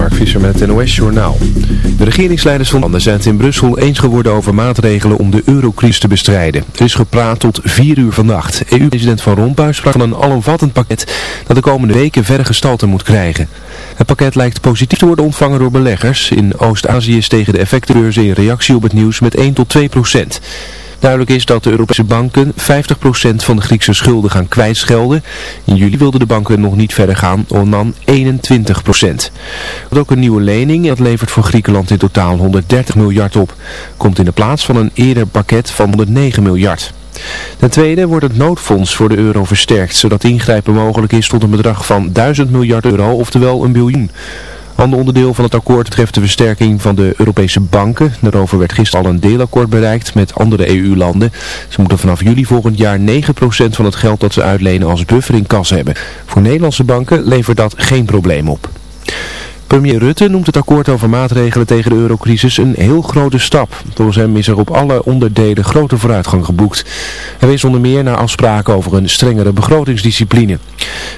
Mark Visser met het NOS Journaal. De regeringsleiders van landen zijn het in Brussel eens geworden over maatregelen om de eurocrisis te bestrijden. Er is gepraat tot 4 uur vannacht. EU-president Van Rompuy sprak van een alomvattend pakket dat de komende weken verder gestalte moet krijgen. Het pakket lijkt positief te worden ontvangen door beleggers. In Oost-Azië stegen de effectenbeurzen in reactie op het nieuws met 1 tot 2 procent. Duidelijk is dat de Europese banken 50% van de Griekse schulden gaan kwijtschelden. In juli wilden de banken nog niet verder gaan, dan 21%. Er ook een nieuwe lening, dat levert voor Griekenland in totaal 130 miljard op. Komt in de plaats van een eerder pakket van 109 miljard. Ten tweede wordt het noodfonds voor de euro versterkt, zodat ingrijpen mogelijk is tot een bedrag van 1000 miljard euro, oftewel een biljoen. Ander onderdeel van het akkoord betreft de versterking van de Europese banken. Daarover werd gisteren al een deelakkoord bereikt met andere EU-landen. Ze moeten vanaf juli volgend jaar 9% van het geld dat ze uitlenen als buffer in kas hebben. Voor Nederlandse banken levert dat geen probleem op. Premier Rutte noemt het akkoord over maatregelen tegen de eurocrisis een heel grote stap. Volgens hem is er op alle onderdelen grote vooruitgang geboekt. Hij wees onder meer naar afspraken over een strengere begrotingsdiscipline.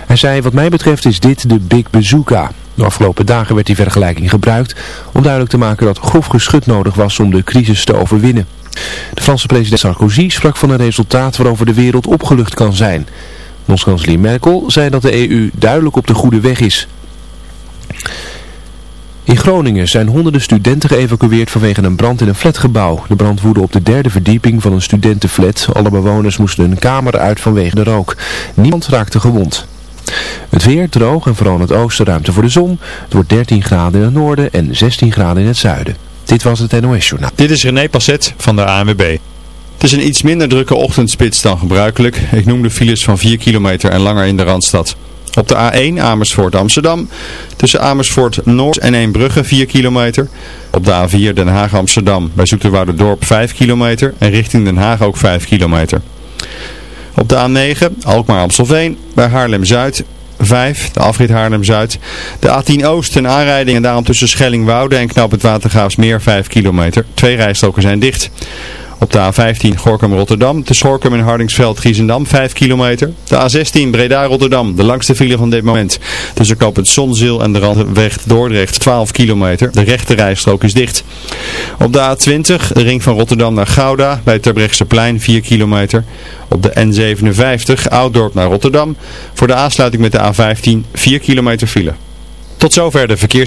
Hij zei, wat mij betreft is dit de Big Bazooka. De afgelopen dagen werd die vergelijking gebruikt om duidelijk te maken dat grof geschut nodig was om de crisis te overwinnen. De Franse president Sarkozy sprak van een resultaat waarover de wereld opgelucht kan zijn. Bondskanselier Merkel zei dat de EU duidelijk op de goede weg is. In Groningen zijn honderden studenten geëvacueerd vanwege een brand in een flatgebouw. De brand woedde op de derde verdieping van een studentenflat. Alle bewoners moesten hun kamer uit vanwege de rook. Niemand raakte gewond. Het weer droog en vooral in het oosten ruimte voor de zon. Het wordt 13 graden in het noorden en 16 graden in het zuiden. Dit was het NOS Journaal. Dit is René Passet van de ANWB. Het is een iets minder drukke ochtendspits dan gebruikelijk. Ik noem de files van 4 kilometer en langer in de Randstad. Op de A1 Amersfoort Amsterdam. Tussen Amersfoort Noord en Eembrugge 4 kilometer. Op de A4 Den Haag Amsterdam. Bij Dorp 5 kilometer. En richting Den Haag ook 5 kilometer. Op de A9 Alkmaar Amstelveen. Bij Haarlem-Zuid 5, de afrit Haarlem-Zuid. De A10 Oost een aanrijding en daarom tussen Schelling-Woude en Knap het Watergraafsmeer 5 kilometer. Twee rijstroken zijn dicht. Op de A15 Gorkum-Rotterdam, tussen Gorkum en Hardingsveld-Giezendam 5 kilometer. De A16 Breda-Rotterdam, de langste file van dit moment. Tussen het Zonzeel en de Randweg Dordrecht 12 kilometer. De rechte rijstrook is dicht. Op de A20, de ring van Rotterdam naar Gouda, bij Terbrechtseplein 4 kilometer. Op de N57, Ouddorp naar Rotterdam. Voor de aansluiting met de A15 4 kilometer file. Tot zover de verkeer.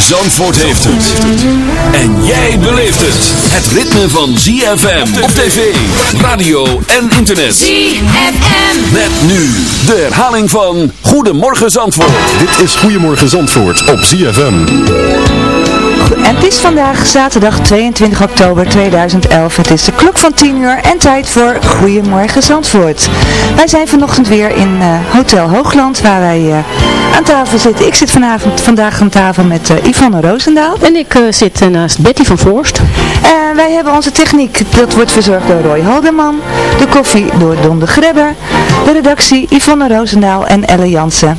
Zandvoort heeft het. En jij beleeft het. Het ritme van ZFM op tv, radio en internet. ZFM. Met nu de herhaling van Goedemorgen Zandvoort. Dit is Goedemorgen Zandvoort op ZFM. En het is vandaag zaterdag 22 oktober 2011. Het is de klok van 10 uur en tijd voor Goedemorgen Zandvoort. Wij zijn vanochtend weer in uh, Hotel Hoogland waar wij uh, aan tafel zitten. Ik zit vanavond, vandaag aan tafel met uh, Yvonne Roosendaal. En ik zit naast Betty van Voorst. En wij hebben onze techniek, dat wordt verzorgd door Roy Halderman. De koffie door Don de Grebber. De redactie Yvonne Roosendaal en Elle Jansen.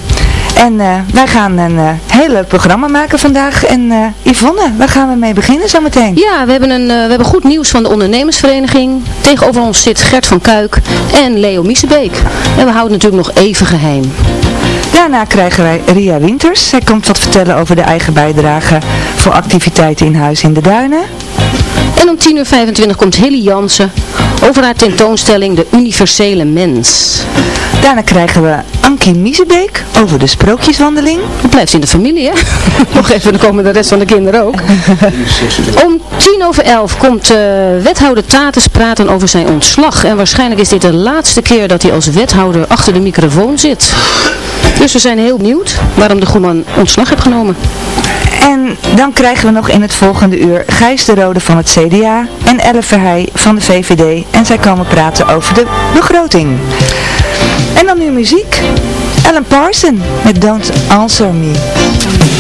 En eh, wij gaan een uh, heel leuk programma maken vandaag. En uh, Yvonne, waar gaan we mee beginnen zometeen? Ja, we hebben, een, we hebben goed nieuws van de ondernemersvereniging. Tegenover ons zit Gert van Kuik en Leo Miesebeek. En we houden natuurlijk nog even geheim. Daarna krijgen wij Ria Winters. Zij komt wat vertellen over de eigen bijdrage voor activiteiten in Huis in de Duinen. En om 10.25 uur komt Hilly Jansen over haar tentoonstelling De Universele Mens. Daarna krijgen we Ankie Miezebeek over de sprookjeswandeling. Dat blijft in de familie, hè? Nog even, dan komen de rest van de kinderen ook. Om tien over elf komt uh, wethouder Tatus praten over zijn ontslag. En waarschijnlijk is dit de laatste keer dat hij als wethouder achter de microfoon zit. Dus we zijn heel benieuwd waarom de Goeman ontslag heeft genomen. En dan krijgen we nog in het volgende uur Gijs de Rode van het CDA en Elle Verheij van de VVD. En zij komen praten over de begroting. En dan nu muziek. Alan Parson met Don't Answer Me.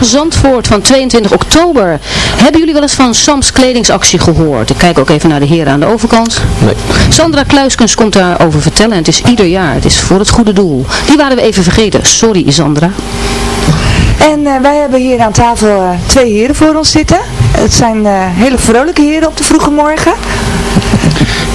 Goedemorgen Zandvoort van 22 oktober. Hebben jullie wel eens van Sams kledingsactie gehoord? Ik kijk ook even naar de heren aan de overkant. Nee. Sandra Kluiskens komt daarover vertellen en het is ieder jaar. Het is voor het goede doel. Die waren we even vergeten. Sorry Sandra. En eh, wij hebben hier aan tafel eh, twee heren voor ons zitten. Het zijn eh, hele vrolijke heren op de vroege morgen.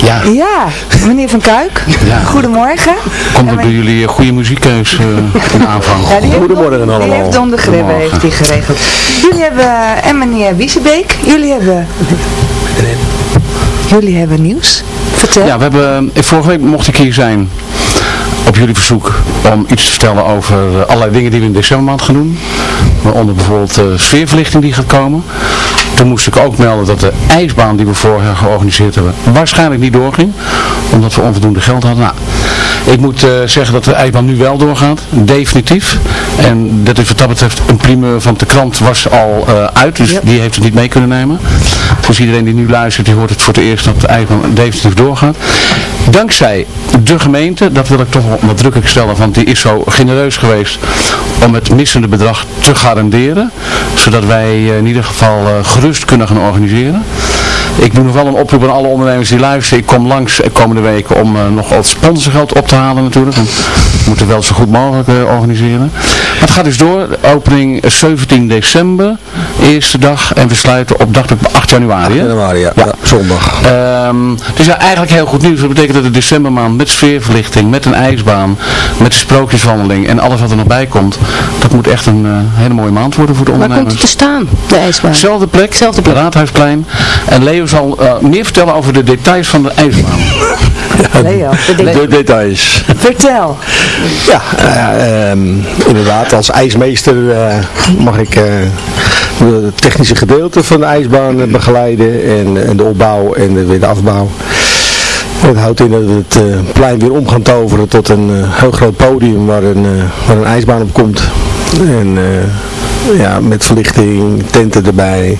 Ja. Ja, meneer Van Kuik. Ja. Goedemorgen. Komt er bij jullie een goede muziekkeus eh, in aanvang? Ja, Goedemorgen Don- Die heeft Don de Grebbe heeft die geregeld. Jullie hebben, en meneer Wiesebeek, jullie hebben, jullie hebben nieuws. Vertel. Ja, we hebben, eh, vorige week mocht ik hier zijn op jullie verzoek om iets te vertellen over eh, allerlei dingen die we in decembermaand gaan doen. Waaronder bijvoorbeeld de sfeerverlichting die gaat komen. Toen moest ik ook melden dat de ijsbaan die we vorig jaar georganiseerd hebben waarschijnlijk niet doorging. Omdat we onvoldoende geld hadden. Nou, ik moet eh, zeggen dat de ijsbaan nu wel doorgaat. Definitief. En dat is wat dat betreft een primeur, want de krant was al eh, uit. Dus die heeft het niet mee kunnen nemen. Dus iedereen die nu luistert, die hoort het voor het eerst dat de ijsbaan definitief doorgaat. Dankzij de gemeente, dat wil ik toch nadrukkelijk stellen, want die is zo genereus geweest om het missende bedrag te garanderen. Zodat wij eh, in ieder geval eh, gerust kunnen gaan organiseren. Ik doe nog wel een oproep aan alle ondernemers die luisteren. Ik kom langs de komende weken om eh, nog wat sponsorgeld op te halen natuurlijk. We moeten wel zo goed mogelijk organiseren. Het gaat dus door. Opening 17 december, eerste dag. En we sluiten op dag 8 januari. hè? januari, ja. Ja, zondag. Ehm, dus ja, eigenlijk heel goed nieuws. Dat betekent dat de decembermaand met sfeerverlichting, met een ijsbaan, met de sprookjeswandeling en alles wat er nog bij komt. Dat moet echt een eh, hele mooie maand worden voor de Waar komt ondernemers. het te staan, de ijsbaan? Zelfde plek, Zelfde plek. Raadhuisplein. En Leo zal eh, meer vertellen over de details van de ijsbaan. Leo, De details. vertel. Ja, eh, ehm, inderdaad, als ijsmeester eh, mag ik eh, het technische gedeelte van de ijsbaan eh, begeleiden en, en de opbouw en de, weer de afbouw. Het houdt in dat we het eh, plein weer om gaan toveren tot een eh, heel groot podium waar een, eh, waar een ijsbaan op komt. En eh, ja, met verlichting, tenten erbij.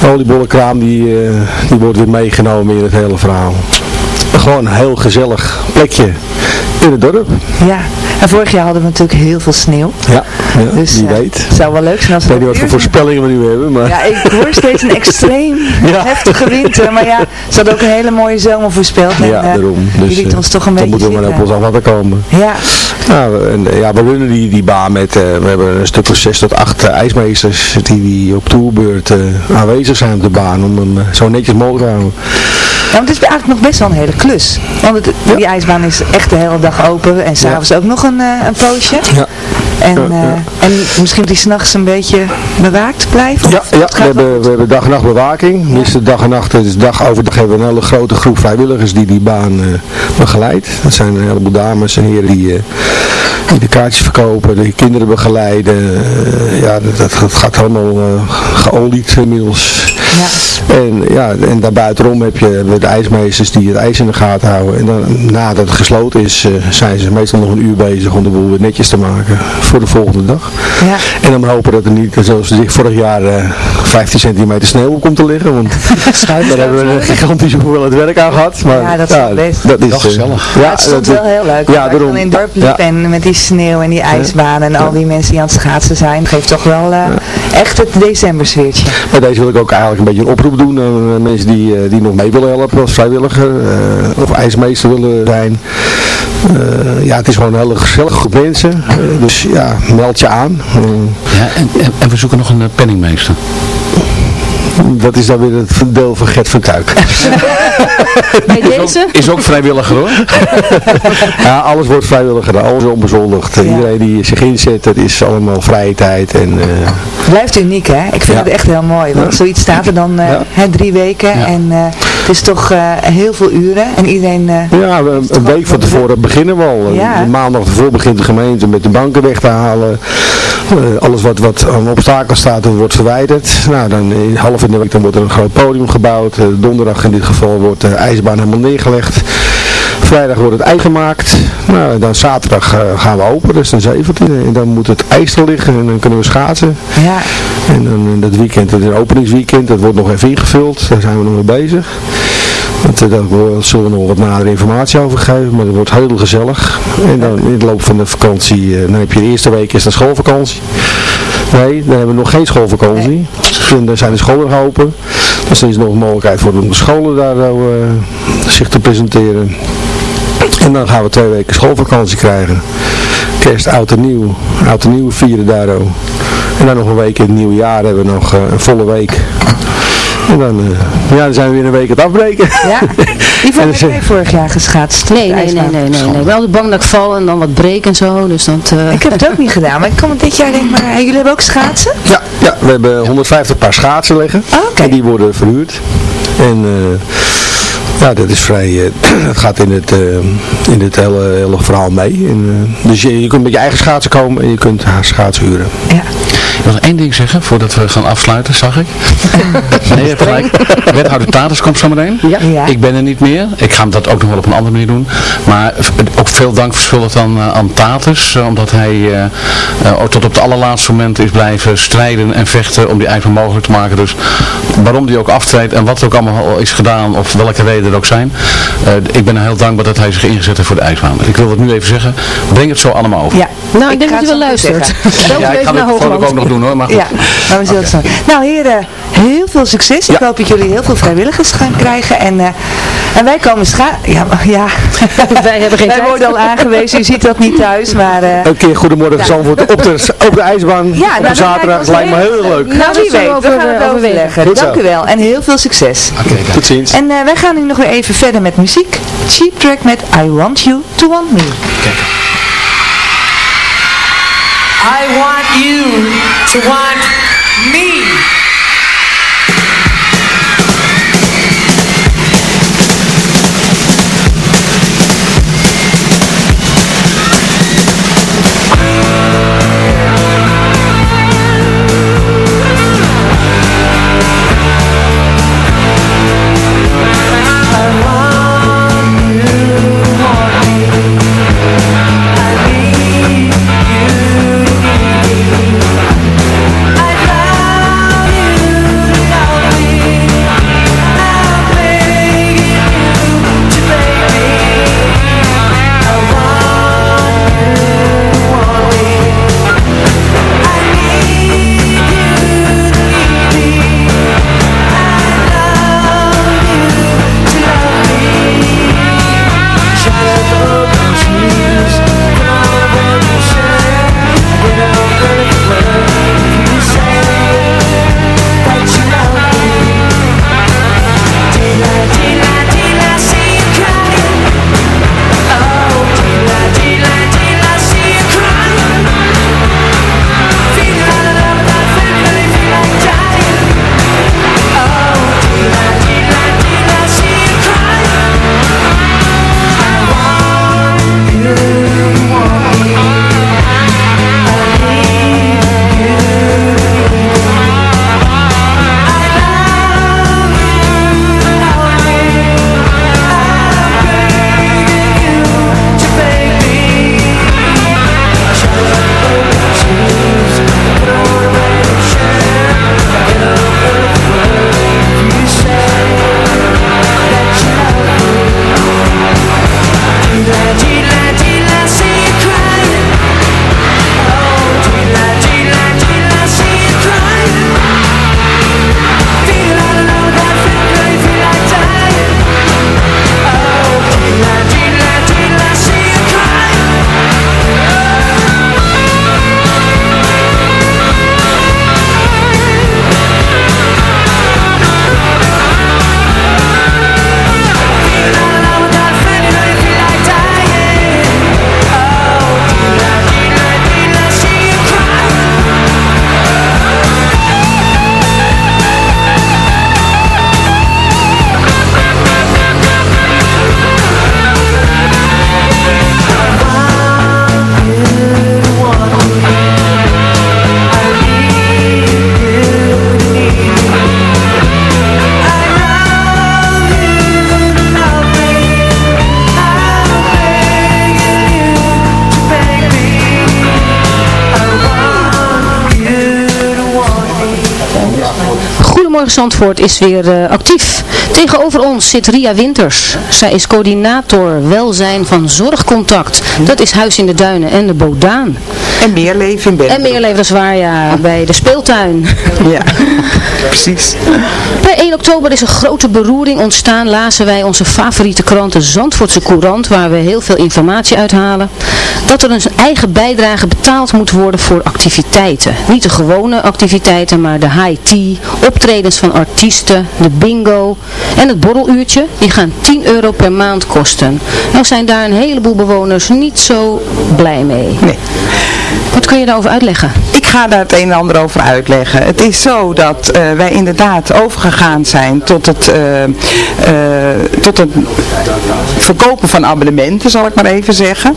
De oliebollenkraam die, eh, die wordt weer meegenomen in het hele verhaal. Gewoon een heel gezellig plekje in het dorp. Ja, en vorig jaar hadden we natuurlijk heel veel sneeuw. Ja, ja Dus wie eh, weet. het zou wel leuk zijn als Ik we weet niet wat voor voorspellingen we nu hebben, maar... Ja, ik hoor steeds een extreem heftige winter. Maar ja, ze hadden ook een hele mooie zomer voorspeld. En, Ja, eh, daarom. die Dus liet eh, ons toch een dan beetje moeten we maar op ons af laten komen. Ja, Nou, en, ja, we runnen die, die baan met, we hebben een stuk of zes tot acht ijsmeesters die, die op toerbeurt aanwezig zijn op de baan om hem zo netjes mogelijk te houden. Ja, want het is eigenlijk nog best wel een hele klus. Want het, die ijsbaan is echt de hele dag open en s'avonds ook nog een, eh, een poosje. Ja. En, Ja, ja. en misschien die s'nachts een beetje bewaakt blijven? Ja, ja we, hebben, we hebben dag en nacht bewaking. Minstens dag en nacht, dus dag overdag hebben we een hele grote groep vrijwilligers die die baan eh begeleidt. Dat zijn een heleboel dames en heren die, die de kaartjes verkopen, die kinderen begeleiden. Ja, dat, gaat allemaal geolied inmiddels. Ja. En, ja, en daarbuitenom heb je de ijsmeesters die het ijs in de gaten houden. En dan, nadat het gesloten is, eh, zijn ze meestal nog een uur bezig om de boel weer netjes te maken voor de volgende dag. Ja. En dan hopen dat er niet, zoals vorig jaar, eh 15 centimeter sneeuw op komt te liggen. Want daar hebben we een gigantische hoeveelheid werk aan gehad. Maar, Ja, dat is wel best. Dat is Wel eh, gezellig. Ja, het stond dat- wel heel leuk. Ja, daarom. dan in het dorp liep Ja. en met die sneeuw en die ijsbaan en al die mensen die aan het schaatsen zijn. Geeft toch wel eh, echt het decembersfeertje. Bij deze wil ik ook eigenlijk een beetje een oproep doen aan eh, mensen die, eh, die nog mee willen helpen als vrijwilliger eh, of ijsmeester willen zijn. Ja, het is gewoon een hele gezellige groep mensen. Dus ja, meld je aan. Ja, en, en, we zoeken nog een penningmeester. Dat is dan weer het deel van Gert van Kuik. Bij Is ook, deze? is ook vrijwilliger hoor. ja, alles wordt vrijwillig gedaan, alles is onbezoldigd. Ja. Iedereen die zich inzet, dat is allemaal vrije tijd. En, eh, Blijft uniek hè? Ik vind Ja. het echt heel mooi. Want zoiets staat er dan eh, hè, drie weken en eh, het is toch heel veel uren en iedereen... Ja, we- een week van tevoren beginnen we al. Een Maandag ervoor begint de gemeente met de banken weg te halen. Alles wat, wat aan obstakels staat, dat wordt verwijderd. Nou, dan in, half dan wordt er een groot podium gebouwd. Eh, donderdag in dit geval wordt de ijsbaan helemaal neergelegd. Vrijdag wordt het ijs gemaakt. Nou, en dan zaterdag eh, gaan we open, dus dan 17. En dan moet het ijs er liggen en dan kunnen we schaatsen. ja, En dan eh, dat weekend, het openingsweekend, dat wordt nog even ingevuld. Daar zijn we nog mee bezig. Want, Daar zullen we nog wat nadere informatie over geven, maar het wordt heel gezellig. En dan in de loop van de vakantie, dan heb je de eerste week is de schoolvakantie. Nee, dan hebben we nog geen schoolvakantie. Nee. Zijn de scholen open. Dus er is nog een mogelijkheid voor de scholen daar uh, zich te presenteren. En dan gaan we twee weken schoolvakantie krijgen. Kerst, oud en nieuw. Oud en nieuw vieren daar ook. En dan nog een week in het nieuwe jaar hebben we nog uh, een volle week. En dan, uh, ja, dan zijn we weer een week het afbreken. Ja. Yvonne, heb jij vorig jaar geschaatst? Nee, nee, nee, nee, nee, nee. Wel bang dat ik val en dan wat breek en zo. Dus dat, uh... Ik heb het ook niet gedaan, maar ik kom dit jaar denk maar, jullie hebben ook schaatsen? Ja, ja we hebben 150 paar schaatsen liggen. Oh, okay. En die worden verhuurd. En... Uh, ja, dat is vrij, uh, dat gaat in het, uh, in het hele, hele verhaal mee. En, uh, dus je, je kunt met je eigen schaatsen komen en je kunt haar schaatsen huren. Ja. Ik wil één ding zeggen voordat we gaan afsluiten, zag ik. nee, je hebt gelijk. Wethouder Taters komt zo meteen. Ja. ja. Ik ben er niet meer. Ik ga dat ook nog wel op een andere manier doen. Maar ook veel dank verschuldigd aan, aan Taters. Omdat hij tot op het allerlaatste moment is blijven strijden en vechten om die eigen mogelijk te maken. Dus waarom die ook aftreedt en wat er ook allemaal is gedaan of welke reden er ook zijn. Uh, ik ben heel dankbaar dat hij zich ingezet heeft voor de ijsbaan. Ik wil dat nu even zeggen. Breng het zo allemaal over. Ja. Nou, ik, ik denk dat u wel luistert. ja, ik ga het ook nog doen hoor. Maar goed. Ja, maar we zullen okay. het zo. Nou heren, heel veel succes. Ik ja. hoop dat jullie heel veel vrijwilligers gaan krijgen. En, uh, en wij komen scha... Ja, ja. wij hebben geen Wij worden al aangewezen. U ziet dat niet thuis. Maar, uh, Een keer Goedemorgen ja. Zandvoort op de, op de ijsbaan. Ja, nou, op zaterdag. Lijkt me heel leuk. Nou, wie weet. We gaan het overleggen. Dank u wel. En heel veel succes. Oké, tot ziens. En uh, wij gaan nu nog weer even verder met muziek. Cheap Track met I Want You To Want Me. Kijk. I want you to want me. Zandvoort is weer uh, actief. Tegenover ons zit Ria Winters. Zij is coördinator welzijn van Zorgcontact. Dat is Huis in de Duinen en de Bodaan. En meer leven in Bennebroek. En meer leven, dat is waar, ja, bij de speeltuin. Ja, precies. Per 1 oktober is een grote beroering ontstaan, lazen wij onze favoriete krant, de Zandvoortse Courant, waar we heel veel informatie uithalen. Dat er een eigen bijdrage betaald moet worden voor activiteiten. Niet de gewone activiteiten, maar de high tea, optredens van artiesten, de bingo en het borreluurtje. Die gaan 10 euro per maand kosten. Nou zijn daar een heleboel bewoners niet zo blij mee. Nee. Wat kun je daarover uitleggen? Ga daar het een en ander over uitleggen. Het is zo dat uh, wij inderdaad overgegaan zijn tot het, uh, uh, tot het verkopen van abonnementen, zal ik maar even zeggen,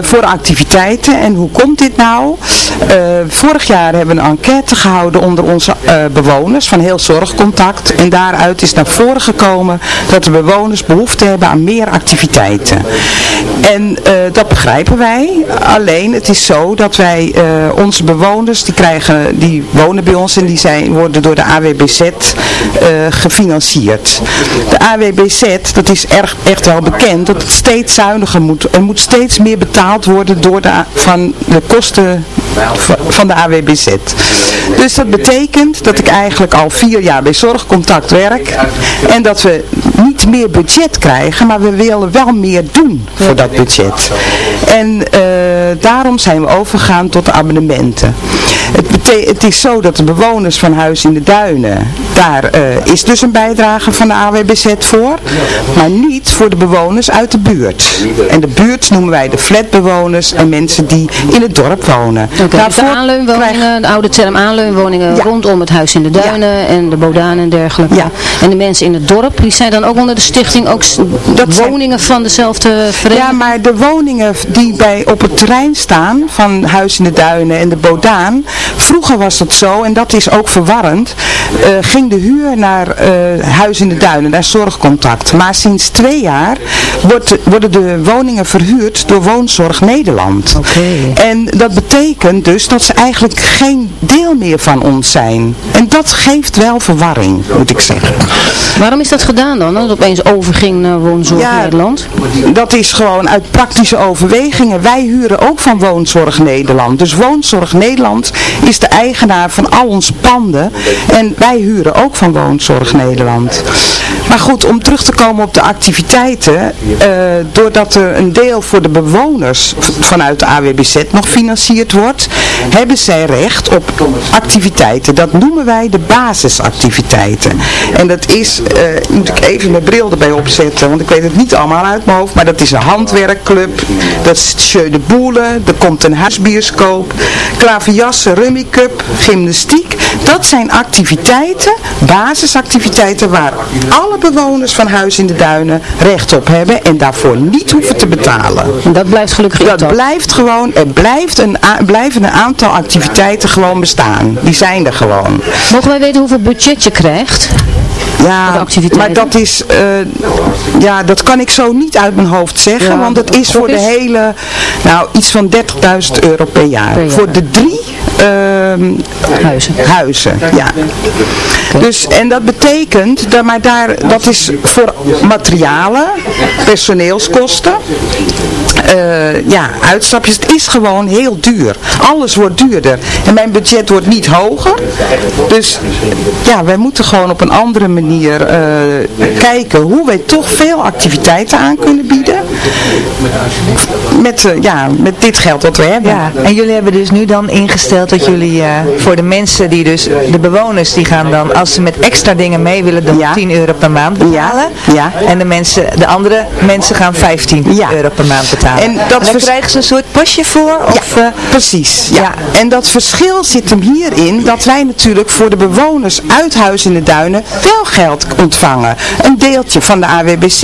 voor activiteiten. En hoe komt dit nou? vorig jaar hebben we een enquête gehouden onder onze bewoners van heel zorgcontact. En daaruit is naar voren gekomen dat de bewoners behoefte hebben aan meer activiteiten. En dat begrijpen wij. Alleen het is zo dat wij onze bewoners, die, krijgen, die wonen bij ons en die zijn, worden door de AWBZ uh, gefinancierd. De AWBZ, dat is erg, echt wel bekend, dat het steeds zuiniger moet. Er moet steeds meer betaald worden door de, van de kosten van de AWBZ. Dus dat betekent dat ik eigenlijk al vier jaar bij Zorgcontact werk en dat we niet meer budget krijgen, maar we willen wel meer doen voor dat budget. En uh, daarom zijn we overgegaan tot abonnementen. Het, het, is zo dat de bewoners van Huis in de Duinen, daar uh, is dus een bijdrage van de AWBZ voor, maar niet voor de bewoners uit de buurt. En de buurt noemen wij de flatbewoners en mensen die in het dorp wonen. Okay, dus de aanleunwoningen, de oude term aanleunwoningen ja. rondom het Huis in de Duinen ja. en de Bodaan en dergelijke. Ja. En de mensen in het dorp, die zijn dan ook onder de stichting ook dat woningen van dezelfde vereniging? Ja, maar de woningen die bij, op het terrein staan van Huis in de Duinen en de Bodaan, vroeger was dat zo, en dat is ook verwarrend, uh, ging de huur naar uh, Huis in de Duinen, naar Zorgcontact. Maar sinds twee jaar wordt, worden de woningen verhuurd door Woonzorg Nederland. Okay. En dat betekent dus dat ze eigenlijk geen deel meer van ons zijn. En dat geeft wel verwarring, moet ik zeggen. Waarom is dat gedaan dan, dat het opeens overging naar Woonzorg ja, Nederland? Dat is gewoon uit praktische overwegingen. Wij huren ook van Woonzorg Nederland. Dus Woonzorg Nederland is de eigenaar van al onze panden. En wij huren ook van Woonzorg Nederland. Maar goed, om terug te komen op de activiteiten. Uh, doordat er een deel voor de bewoners vanuit de AWBZ nog gefinancierd wordt, hebben zij recht op activiteiten. Dat noemen wij de basisactiviteiten. En dat is, uh, moet ik even mijn bril erbij opzetten, want ik weet het niet allemaal uit mijn hoofd, maar dat is een handwerkclub, dat is Jeu de Boele, er komt een huisbioscoop, klaverjassen, rummy cup, gymnastiek. Dat zijn activiteiten, basisactiviteiten waar alle bewoners van Huis in de Duinen recht op hebben en daarvoor niet hoeven te betalen. En dat blijft gelukkig Dat blijft gewoon, er blijft een blijven een aantal activiteiten gewoon bestaan. Die zijn er gewoon. Mogen wij weten hoeveel budget je krijgt? Ja, maar dat is, uh, ja, dat kan ik zo niet uit mijn hoofd zeggen, ja, want het is voor de hele, nou, iets van 30.000 euro per jaar. per jaar. Voor de drie uh, huizen. huizen. Ja. Okay. Dus, en dat betekent, dat, maar daar, dat is voor materialen, personeelskosten, uh, ja, uitstapjes. Het is gewoon heel duur. Alles wordt duurder. En mijn budget wordt niet hoger. Dus ja, wij moeten gewoon op een andere manier uh, kijken hoe wij toch veel activiteiten aan kunnen bieden. Met, uh, ja, met dit geld dat we hebben. Ja, en jullie hebben dus nu dan ingesteld dat jullie voor de mensen die dus, de bewoners die gaan dan, als ze met extra dingen mee willen ja. 10 euro per maand betalen. Ja. ja. En de mensen, de andere mensen gaan 15 ja. euro per maand betalen. En, dat en dan krijgen ze een soort pasje voor? Of, ja, precies. Ja. ja. En dat verschil zit hem hierin dat wij natuurlijk voor de bewoners uit Huis in de Duinen wel geld ontvangen. Een deeltje van de AWBZ.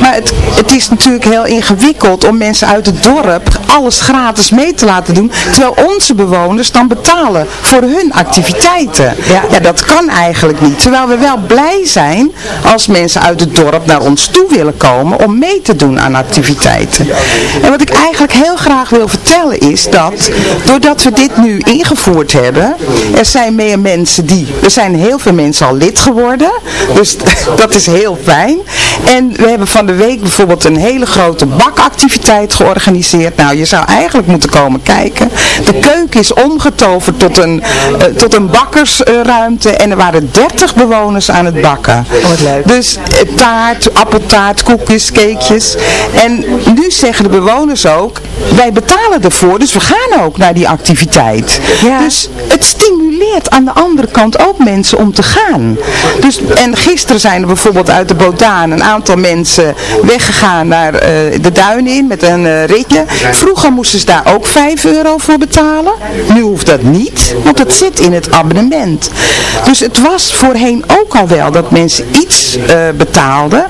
Maar het, het is natuurlijk heel ingewikkeld om mensen uit het dorp alles gratis mee te laten doen. Terwijl onze bewoners dan betalen voor hun activiteiten. Ja. dat kan eigenlijk niet. Terwijl we wel blij zijn als mensen uit het dorp naar ons toe willen komen om mee te doen aan activiteiten. En wat ik eigenlijk heel graag wil vertellen is dat, doordat we dit nu ingevoerd hebben, er zijn meer mensen die, er zijn heel veel mensen al lid geworden, dus dat is heel fijn. En we hebben van de week bijvoorbeeld een hele grote bakactiviteit georganiseerd. Nou, je zou eigenlijk moeten komen kijken. De keuken is omgetoverd tot een, uh, tot een bakkersruimte en er waren 30 bewoners aan het bakken. Oh, wat leuk. Dus eh, taart, appeltaart, koekjes, cakejes. En nu zeggen de bewoners ook, wij betalen ervoor, dus we gaan ook naar die activiteit. Dus het stimuleert aan de andere kant ook mensen om te gaan. Dus, en gisteren zijn er bijvoorbeeld uit de Bodaan een aantal mensen weggegaan naar uh, de duinen in met een uh, ritje. Vroeger moesten ze daar ook 5 euro voor betalen. Nu hoeft dat niet, want het zit in het abonnement. Dus het was voorheen ook al wel dat mensen iets uh, betaalden.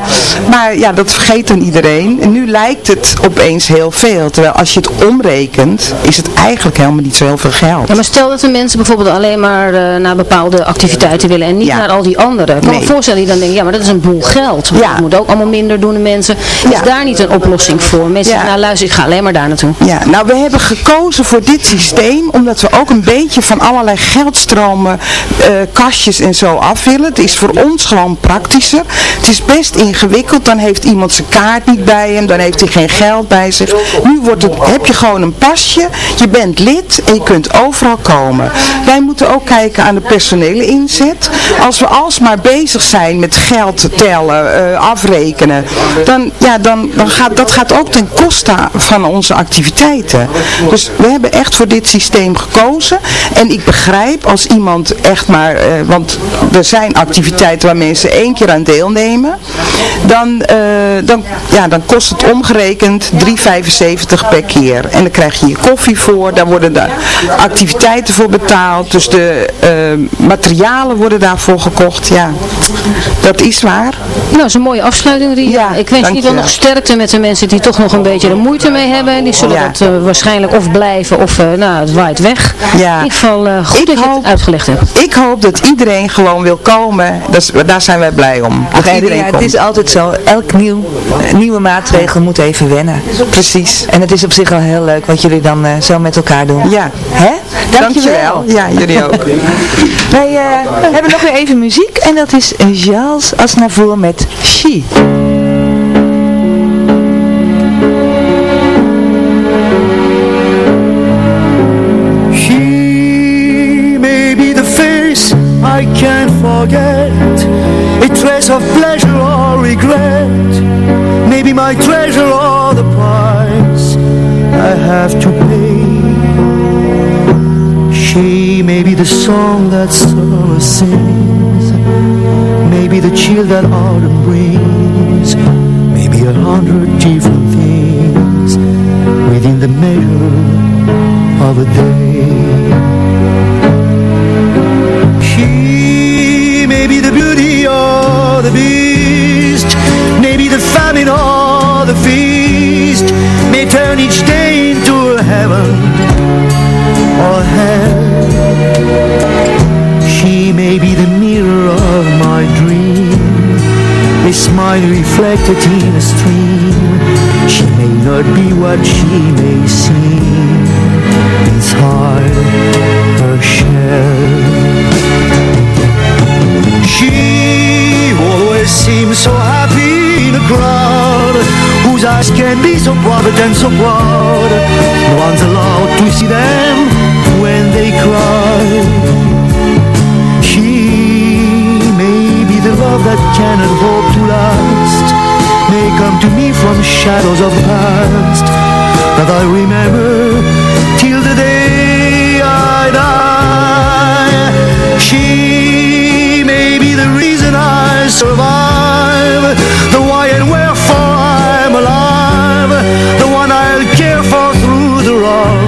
Maar ja, dat vergeet dan iedereen. En nu lijkt het opeens heel veel. Terwijl als je het omrekent, is het eigenlijk helemaal niet zo heel veel geld. Ja, maar stel dat de mensen bijvoorbeeld alleen maar naar bepaalde activiteiten willen en niet naar al die andere. Ik kan me voorstellen die dan denken, ja maar dat is een boel geld. Ja. Dat moet ook allemaal minder doen de mensen. Is daar niet een oplossing voor? Mensen zeggen, nou luister, ik ga alleen maar daar naartoe. Ja, nou we hebben gekozen voor dit systeem omdat we ook een beetje van allerlei geldstromen, eh, kastjes en zo af willen. Het is voor ons gewoon praktischer. Het is best ingewikkeld, dan heeft iemand zijn kaart niet bij hem, dan heeft hij geen geld bij zich. Nu wordt het, heb je gewoon een pasje, je bent lid en je kunt overal komen. Wij moeten ook kijken aan de personele inzet. Als we alsmaar bezig zijn met geld tellen, eh, afrekenen, dan, ja, dan, dan gaat dat gaat ook ten koste van onze activiteiten. Dus we hebben echt voor dit systeem gekozen. En ik begrijp als iemand echt maar, eh, want er zijn activiteiten waar mensen één keer aan deelnemen, dan, eh, dan, ja, dan kost het omgerekend 3,75 per keer. En dan krijg je je koffie voor, daar worden de activiteiten voor betaald, dus de materialen worden daarvoor gekocht. Dat is waar. Nou, dat is een mooie afsluiting, Ria. ik wens je wel nog sterkte met de mensen die toch nog een beetje er moeite mee hebben. Die zullen Ja. dat eh, waarschijnlijk of blijven of eh, nou, het waait weg. Ja. In ieder geval eh, goed dat je het uitgelegd hebt. Ik hoop dat iedereen gewoon wil komen. Dat is, daar zijn wij blij om. Dat Ach, iedereen ja, het komt. is altijd zo. Elk nieuw, nieuwe maatregel moet even wennen. Precies. En het is op zich al heel leuk wat jullie dan eh, zo met elkaar doen. Ja. Hè? Dankjewel. Ja, jullie ook. Wij eh, hebben nog weer even muziek en dat is Charles Aznavour met She. She may be the face I can't forget A trace of pleasure or regret Maybe my treasure or the price I have to pay She may be the song that summer sings. Maybe the chill that autumn brings. Maybe a hundred different things Within the measure of a day. She may be the beauty Reflected in a stream. She may not be what she may seem. Inside her shell She always seems so happy in a crowd. Whose eyes can be so private and so proud. No one's allowed to see them when they cry love that cannot hope to last May come to me from shadows of the past. That I remember till the day I die She may be the reason I survive The why and wherefore I'm alive The one I'll care for through the rough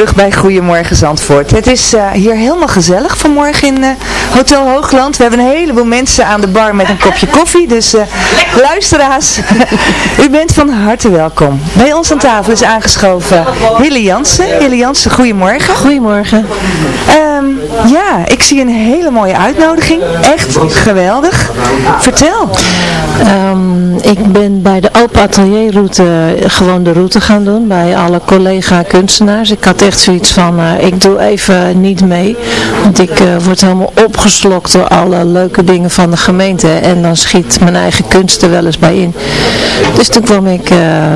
Terug bij Goedemorgen Zandvoort. Het is eh, hier helemaal gezellig vanmorgen in eh, Hotel Hoogland. We hebben een heleboel mensen aan de bar met een kopje koffie. Dus uh, luisteraars, u bent van harte welkom. Bij ons aan tafel is aangeschoven Hilly Jansen. Hilly Jansen, goedemorgen. Goedemorgen. Ehm, ja, ik zie een hele mooie uitnodiging. Echt geweldig. Vertel. Ehm, ik ben bij de Open Atelierroute gewoon de route gaan doen. Bij alle collega kunstenaars. Ik had echt zoiets van, uh, ik doe even niet mee. Want ik uh, word helemaal opgeslokt door alle leuke dingen van de gemeente. En dan schiet mijn eigen kunst er wel eens bij in. Dus toen kwam ik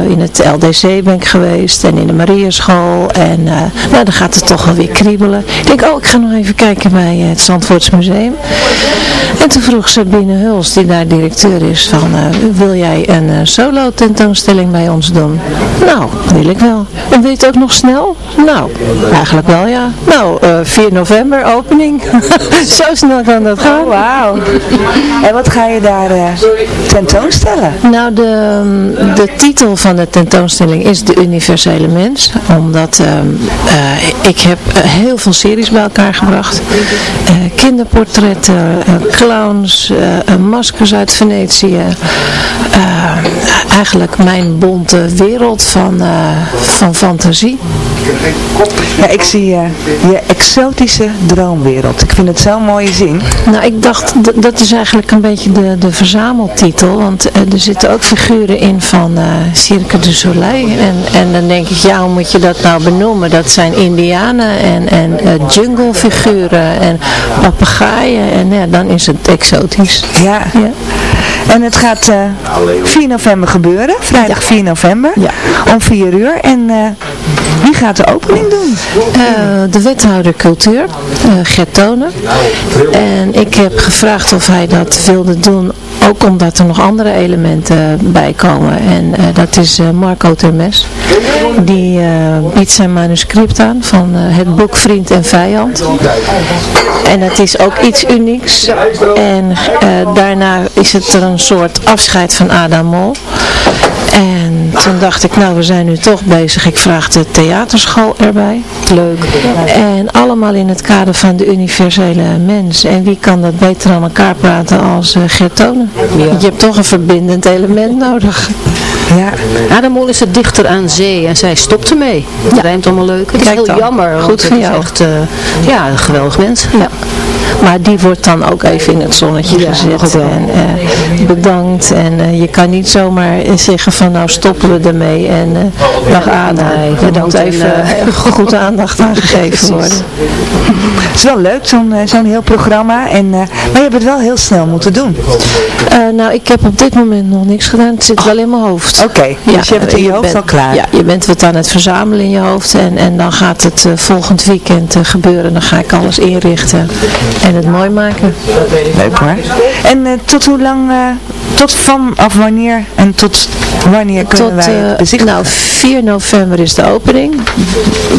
in het LDC ben ik geweest. En in de Mariaschool. En nou, dan gaat het toch wel weer kriebelen. Ik denk, oh, ik ga nog even kijken bij het Zandvoorts Museum. En toen vroeg Sabine Huls, die daar directeur is, van wil jij een solo tentoonstelling bij ons doen? Nou, wil ik wel. En wil je het ook nog snel? Nou, eigenlijk wel ja. Nou, uh, 4 november opening. Zo snel kan dat gaan. Oh, wauw. En wat ga je daar tentoonstellen? Nou, de, de titel van de tentoonstelling is De Universele Mens. Omdat uh, ik heb heel veel series bij elkaar gebracht. kinderportretten, clowns, maskers uit Venetië. eigenlijk mijn bonte wereld van, van fantasie. Ja, ik zie uh, je exotische droomwereld. Ik vind het zo'n mooie zin. Nou, ik dacht, dat is eigenlijk een beetje de, de verzameltitel. Want uh, er zitten ook figuren in van uh, Cirque du Soleil. En, en dan denk ik, ja, hoe moet je dat nou benoemen? Dat zijn indianen en, en junglefiguren en papegaaien. En ja, dan is het exotisch. Ja. ja. En het gaat 4 november gebeuren. Vrijdag ja. 4 november. Ja. Om 4 uur. En wie gaat de opening doen? Uh, de wethouder cultuur, uh, Gert Tonen. En ik heb gevraagd of hij dat wilde doen, ook omdat er nog andere elementen bij komen. En uh, dat is Marco Termes. Die biedt zijn manuscript aan van het boek Vriend en Vijand. En het is ook iets unieks. En daarna is het er een soort afscheid van Adam Mol. En toen dacht ik, nou we zijn nu toch bezig. Ik vraag de theaterschool erbij. Leuk. En allemaal in het kader van de universele mens. En wie kan dat beter aan elkaar praten als uh, Gert Tonen? Ja. Je hebt toch een verbindend element nodig. Ja. Adamol is het dichter aan zee en zij stopt ermee. Het ja. rijmt allemaal leuk. Het is Kijk heel dan. jammer. Goed van jou. Echt, uh, ja, een geweldig mens. Ja. Maar die wordt dan ook even in het zonnetje ja, gezet. En uh, bedankt. En uh, je kan niet zomaar zeggen van nou stoppen we ermee. En uh, dag Ada. Nee, er moet even goed aandacht aan gegeven worden. Het is wel leuk, zo'n zo'n heel programma. En, maar je hebt het wel heel snel moeten doen. nou, ik heb op dit moment nog niks gedaan. Het zit oh. wel in mijn hoofd. Oké, okay. ja, dus je hebt het in je, je hoofd bent, al klaar. Ja, je bent wat aan het verzamelen in je hoofd. En, en dan gaat het volgend weekend gebeuren. Dan ga ik alles inrichten. En het mooi maken. Leuk hoor. En uh, tot hoe lang, uh, tot vanaf wanneer en tot wanneer kunnen tot, wij bezichtigen? Nou, 4 november is de opening.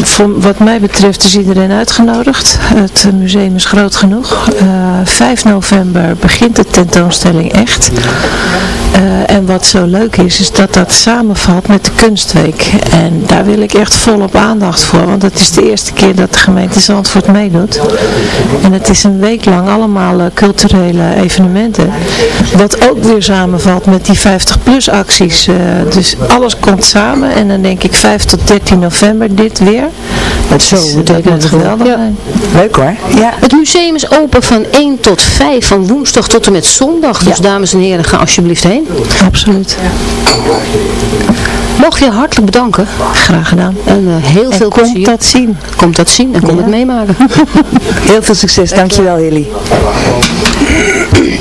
Voor, wat mij betreft is iedereen uitgenodigd. Het museum is groot genoeg. 5 november begint de tentoonstelling echt. en wat zo leuk is, is dat dat samenvalt met de kunstweek. En daar wil ik echt volop aandacht voor. Want het is de eerste keer dat de gemeente Zandvoort meedoet. En het is een week lang allemaal culturele evenementen. Wat ook weer samenvalt met die 50-plus acties. Uh, dus alles komt samen. En dan denk ik 5 tot 13 november dit weer. Dat, Zo, is, dat, dat moet geweldig Ja. Leuk hoor. Ja. Het museum is open van 1 tot 5, van woensdag tot en met zondag. Dus dames en heren, ga alsjeblieft heen. Absoluut. Mocht je hartelijk bedanken. Graag gedaan. En uh, heel En veel komt plezier. dat zien. Komt dat zien en kom Ja. het meemaken. Heel veel succes, dankjewel Hilly. Make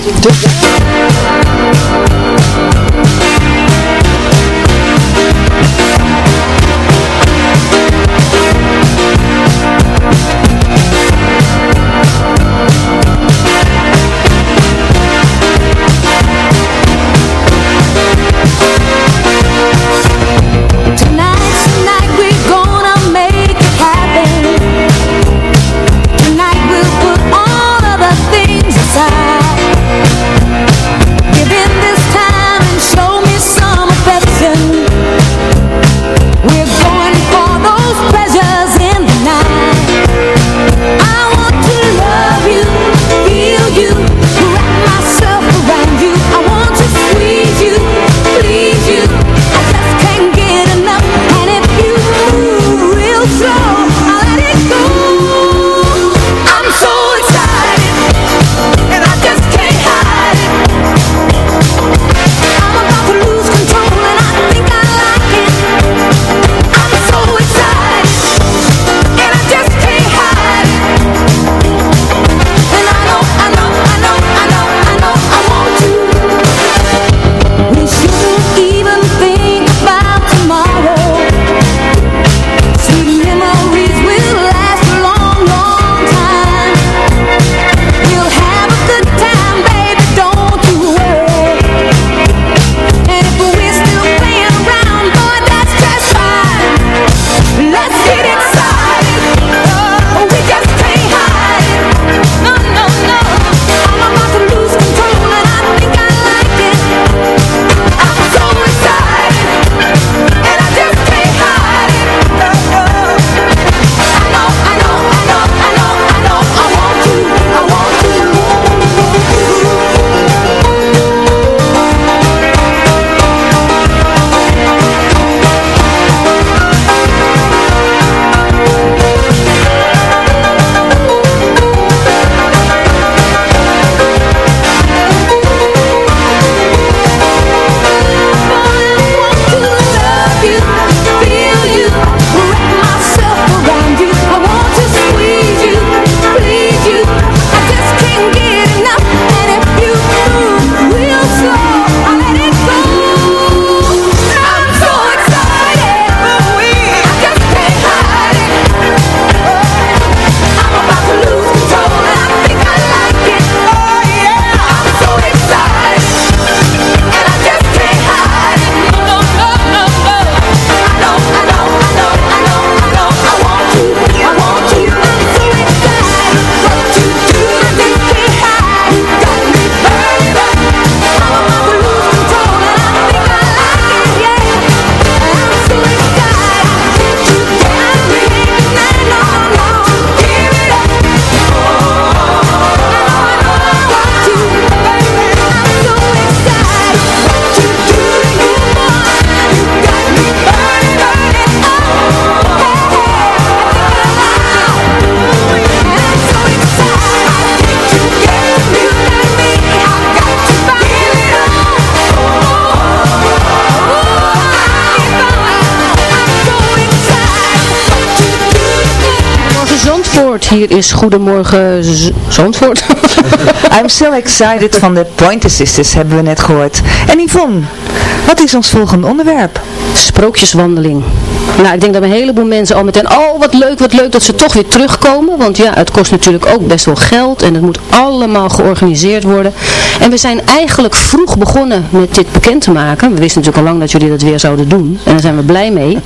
Hier is Goedemorgen Z Zandvoort. I'm so excited van de Pointer Sisters hebben we net gehoord. En Yvonne, wat is ons volgende onderwerp? Sprookjeswandeling. Nou, ik denk dat een heleboel mensen al meteen, oh wat leuk, wat leuk dat ze toch weer terugkomen. Want ja, het kost natuurlijk ook best wel geld en het moet allemaal georganiseerd worden. En we zijn eigenlijk vroeg begonnen met dit bekend te maken. We wisten natuurlijk al lang dat jullie dat weer zouden doen. En daar zijn we blij mee.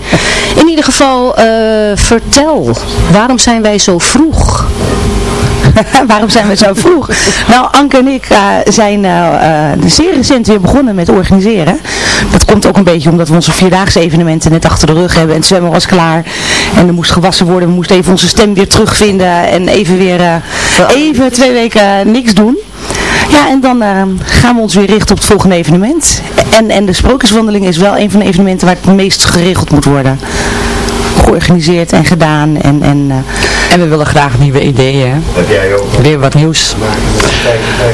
In ieder geval, eh, vertel, waarom zijn wij zo vroeg? Waarom zijn we zo vroeg? nou, Anke en ik uh, zijn uh, zeer recent weer begonnen met organiseren. Dat komt ook een beetje omdat we onze vierdaagse evenementen net achter de rug hebben. En het zwemmen was klaar. En er moest gewassen worden. We moesten even onze stem weer terugvinden. En even weer uh, even twee weken niks doen. Ja, en dan gaan we ons weer richten op het volgende evenement. En, en de sprookjeswandeling is wel een van de evenementen waar het meest geregeld moet worden georganiseerd en gedaan. En, en, uh, en we willen graag nieuwe ideeën. Heb jij ook? Weer wat nieuws.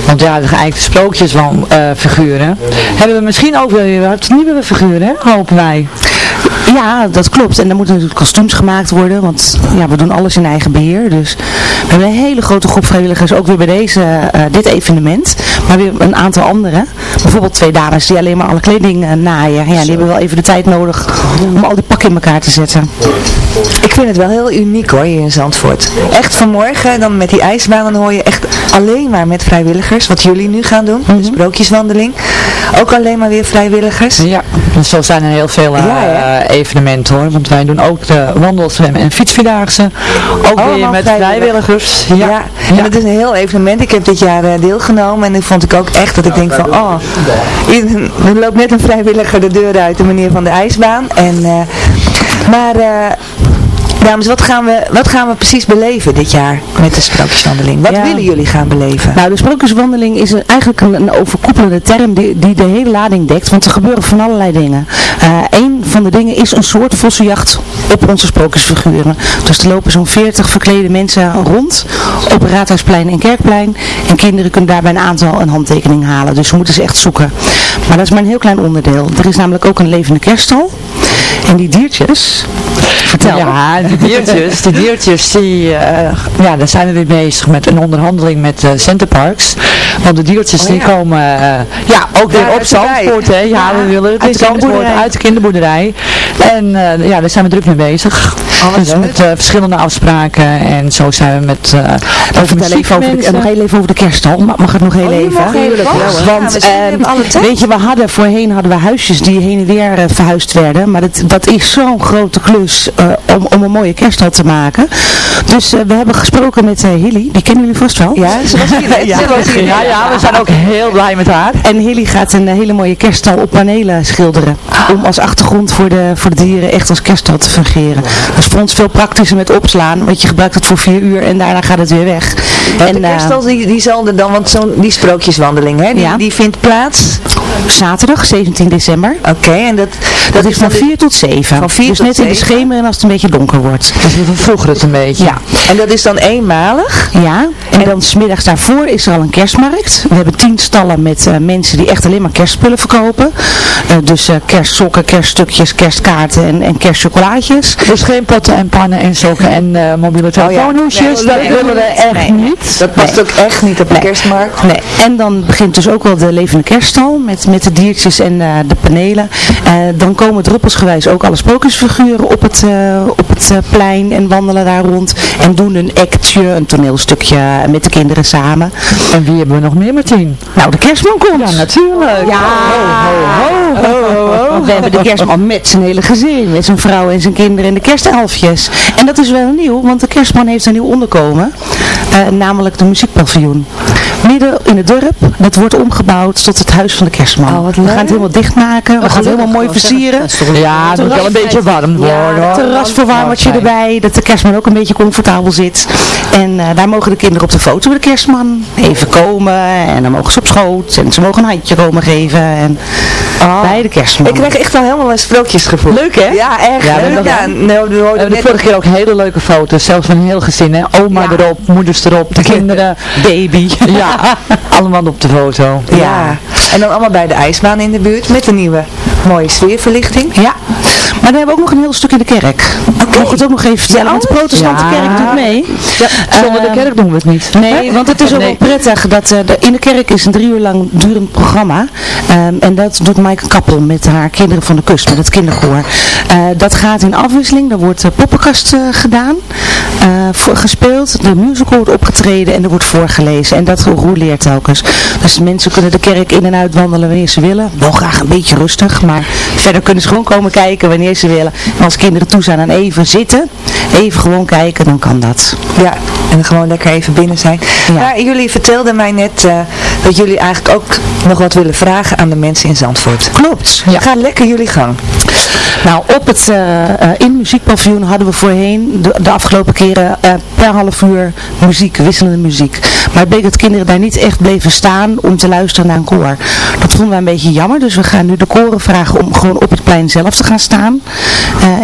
Want ja, de eigenlijk sprookjesfiguren. Uh, hebben we misschien ook weer wat nieuwe figuren, hopen wij. Ja, dat klopt. En dan moeten natuurlijk kostuums gemaakt worden, want ja, we doen alles in eigen beheer. Dus we hebben een hele grote groep vrijwilligers, ook weer bij deze, uh, dit evenement. Maar weer een aantal andere. Bijvoorbeeld twee dames die alleen maar alle kleding uh, naaien. Ja, die hebben wel even de tijd nodig om al die pakken in elkaar te zetten. Ik vind het wel heel uniek hoor, hier in Zandvoort. Echt vanmorgen, dan met die ijsbaan, dan hoor je echt alleen maar met vrijwilligers. Wat jullie nu gaan doen, de sprookjeswandeling. Ook alleen maar weer vrijwilligers. Ja, dus zo zijn er heel veel uh, ja, evenementen hoor. Want wij doen ook de wandelzwem en fietsvierdaagse. Ook weer met vrijwilligers. Ja. ja. en het is een heel evenement. Ik heb dit jaar uh, deelgenomen en dat vond ik ook echt dat ik denk van, oh, er loopt net een vrijwilliger de deur uit, de meneer van de ijsbaan. En, uh, maar... Dames, wat gaan, we, wat gaan we precies beleven dit jaar met de sprookjeswandeling? Wat willen jullie gaan beleven? Nou, de sprookjeswandeling is een, eigenlijk een, een, overkoepelende term die, die de hele lading dekt, want er gebeuren van allerlei dingen. Uh, een van de dingen is een soort vossenjacht op onze sprookjesfiguren. Dus er lopen zo'n 40 verklede mensen rond op Raadhuisplein en Kerkplein. En kinderen kunnen daarbij een aantal een handtekening halen. Dus we moeten ze echt zoeken. Maar dat is maar een heel klein onderdeel. Er is namelijk ook een levende kerststal. En die diertjes, vertel. Ja, die diertjes, die diertjes, die, uh, ja, daar zijn we weer bezig met een onderhandeling met uh, Centerparks. Want de diertjes oh, ja. die komen, uh, ja, ook weer op Zandvoort, hè. Ja, ja, we willen het Zandvoort uit de kinderboerderij. En ja, daar zijn we druk mee bezig. Oh, dus met verschillende afspraken en zo zijn we met... Over even over de, nog heel even over de kerststal. Mag het nog heel oh, even? Heel Want weet je, we hadden voorheen hadden we huisjes die heen en weer verhuisd werden. Maar dat, dat is zo'n grote klus om, om een mooie kerststal te maken. Dus uh, we hebben gesproken met uh, Hilly, die kennen jullie vast wel. Ja, ze was hier, ja, ja, ja, we zijn ook heel blij met haar. En Hilly gaat een hele mooie kerststal op panelen schilderen. Om als achtergrond voor de, voor de dieren echt als kerststal te fungeren. Dat is voor ons veel praktischer met opslaan, want je gebruikt het voor vier uur en daarna gaat het weer weg. En, de kerststal die, die zal er dan, want zo'n die sprookjeswandeling, hè, die, ja. die vindt plaats zaterdag 17 december. Oké, okay, en dat, dat, dat is van 4 tot 7. Van 4 dus tot net 7. in de schemer en als het een beetje donker wordt. Dus we vervroegen het een beetje. Ja. En dat is dan eenmalig? Ja. En, en dan smiddags daarvoor is er al een kerstmarkt. We hebben tien stallen met uh, mensen die echt alleen maar kerstspullen verkopen. Uh, dus uh, kerstsokken, kerststukjes, kerstkaarten en, en kerstchocolaatjes. Dus geen potten en pannen en sokken en mobiele telefoonhoesjes. Oh, ja. nee, dat willen we echt nee, niet. Dat past ook echt niet op de kerstmarkt. Nee. En dan begint dus ook wel de levende kerststal met, met de diertjes en de panelen. dan komen druppelsgewijs ook alle sprookjesfiguren op het, op het plein en wandelen daar rond. En doen een actje, een toneelstukje met de kinderen samen. En wie hebben we nog meer, Martien? Nou, de kerstman komt. Ja, natuurlijk. Ja, ho, ho, ho, ho, We hebben de kerstman met zijn hele gezin, met zijn vrouw en zijn kinderen en de kerstelfjes. En dat is wel nieuw, want de kerstman heeft een nieuw onderkomen. Uh, namelijk de muziekpaviljoen. Midden in het dorp. Dat wordt omgebouwd tot het huis van de kerstman. Oh, we gaan het helemaal dichtmaken. We gaan het helemaal mooi versieren. Ja, het moet wel een beetje warm worden. Ja, terrasverwarmertje erbij. Dat de kerstman ook een beetje comfortabel zit. En uh, daar mogen de kinderen op de foto met de kerstman even komen. En dan mogen ze op schoot. En ze mogen een handje komen geven. En oh. bij de kerstman. Ik krijg echt wel helemaal een sprookjesgevoel. Leuk hè? Ja, echt. Ja, leuk. Ja, nou, we hebben de vorige keer ook hele leuke foto's. Zelfs van een heel gezin. Hè? Oma ja. erop, moeders erop, de kinderen. Baby. Ja, allemaal op de foto. Ja. ja. En dan allemaal bij de ijsbaan in de buurt met de nieuwe mooie sfeerverlichting. Ja, maar dan hebben we ook nog een heel stuk in de kerk. Okay. Mag het ook nog even vertellen, want de protestante kerk doet mee. Ja, zonder de kerk doen we het niet. Nee, want het is ook wel prettig dat uh, de, in de kerk is een drie uur lang durend programma. Um, en dat doet Maaike Kappel met haar Kinderen van de Kust, met het kinderkoor. Uh, dat gaat in afwisseling, er wordt poppenkast gedaan, voor, gespeeld, de musical wordt opgetreden en er wordt voorgelezen. En dat roleert telkens. Dus mensen kunnen de kerk in en uit wandelen wanneer ze willen. Wel graag een beetje rustig, maar verder kunnen ze gewoon komen kijken wanneer ze willen. En als kinderen toe zijn aan even zitten, even gewoon kijken, dan kan dat. Ja, en gewoon lekker even binnen zijn. Ja. Maar jullie vertelden mij net uh, dat jullie eigenlijk ook nog wat willen vragen aan de mensen in Zandvoort. Klopt. Ja. Ga lekker jullie gang. Nou, op het, uh, in muziekpaviljoen hadden we voorheen de, de afgelopen keren per half uur muziek, wisselende muziek. Maar het bleek dat kinderen daar niet echt bleven staan om te luisteren naar een koor. Dat vonden wij een beetje jammer, dus we gaan nu de koren vragen om gewoon op het plein zelf te gaan staan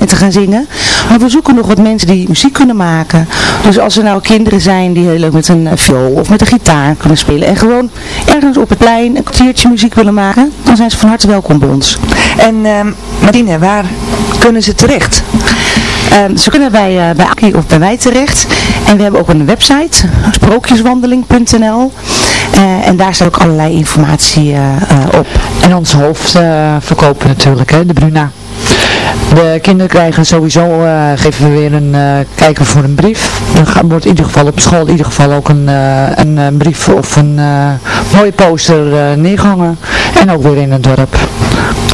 en te gaan zingen. Maar we zoeken nog wat mensen die muziek kunnen maken. Dus als er nou kinderen zijn die heel leuk met een viool of met een gitaar kunnen spelen en gewoon ergens op het plein een kwartiertje muziek willen maken, dan zijn ze van harte welkom bij ons. En uh, Marine, waar kunnen ze terecht? Uh, ze kunnen bij, uh, bij Aki of bij mij terecht. En we hebben ook een website, sprookjeswandeling.nl. Uh, en daar staat ook allerlei informatie op. En ons hoofd verkopen natuurlijk, hè, de Bruna. De kinderen krijgen sowieso, uh, geven we weer een uh, kijken voor een brief. Er wordt in ieder geval op school in ieder geval ook een, uh, een, een, brief of een mooie poster neergehangen. En ook weer in het dorp.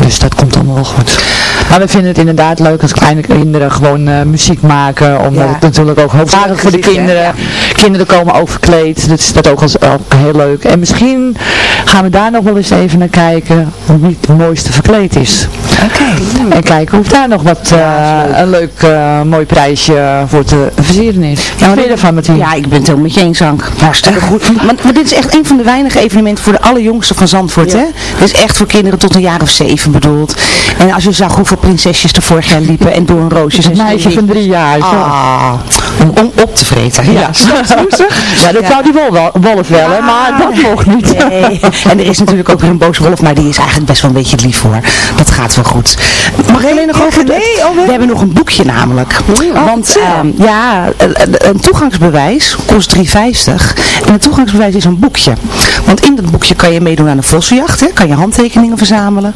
Dus dat komt allemaal wel goed. Maar we vinden het inderdaad leuk als kleine kinderen gewoon muziek maken. Omdat ja. het natuurlijk ook hoofdzakelijk voor de kinderen. Ja. Kinderen komen ook verkleed. Dat is dat ook, als, ook heel leuk. En misschien gaan we daar nog wel eens even naar kijken. Wie het mooiste verkleed is. Oké. Okay. En kijken of daar nog wat uh, een leuk uh, mooi prijsje voor te versieren is. Ja, maar ervan, Martien? Ja, ik ben het ook met je eens, Ank. Hartstikke goed. Maar, maar, dit is echt een van de weinige evenementen voor de allerjongsten van Zandvoort, ja. hè? Dit is echt voor kinderen tot een jaar of zeven bedoeld. En als je zag hoeveel prinsesjes er vorig jaar liepen en door een roosjes en Een meisje van drie jaar. Ah, om, om op te vreten. Ja, ja dat zou die wolf wel, hè? maar dat mocht niet. Nee. En er is natuurlijk ook weer een boze wolf, maar die is eigenlijk best wel een beetje lief voor. Dat gaat wel goed. Mag ik alleen nog over nee, oh, we hebben nog een boekje namelijk. Oh, Want uh, ja, een toegangsbewijs kost 3,50. En een toegangsbewijs is een boekje. Want in dat boekje kan je meedoen aan een vossenjacht. Hè? Kan je handtekeningen verzamelen.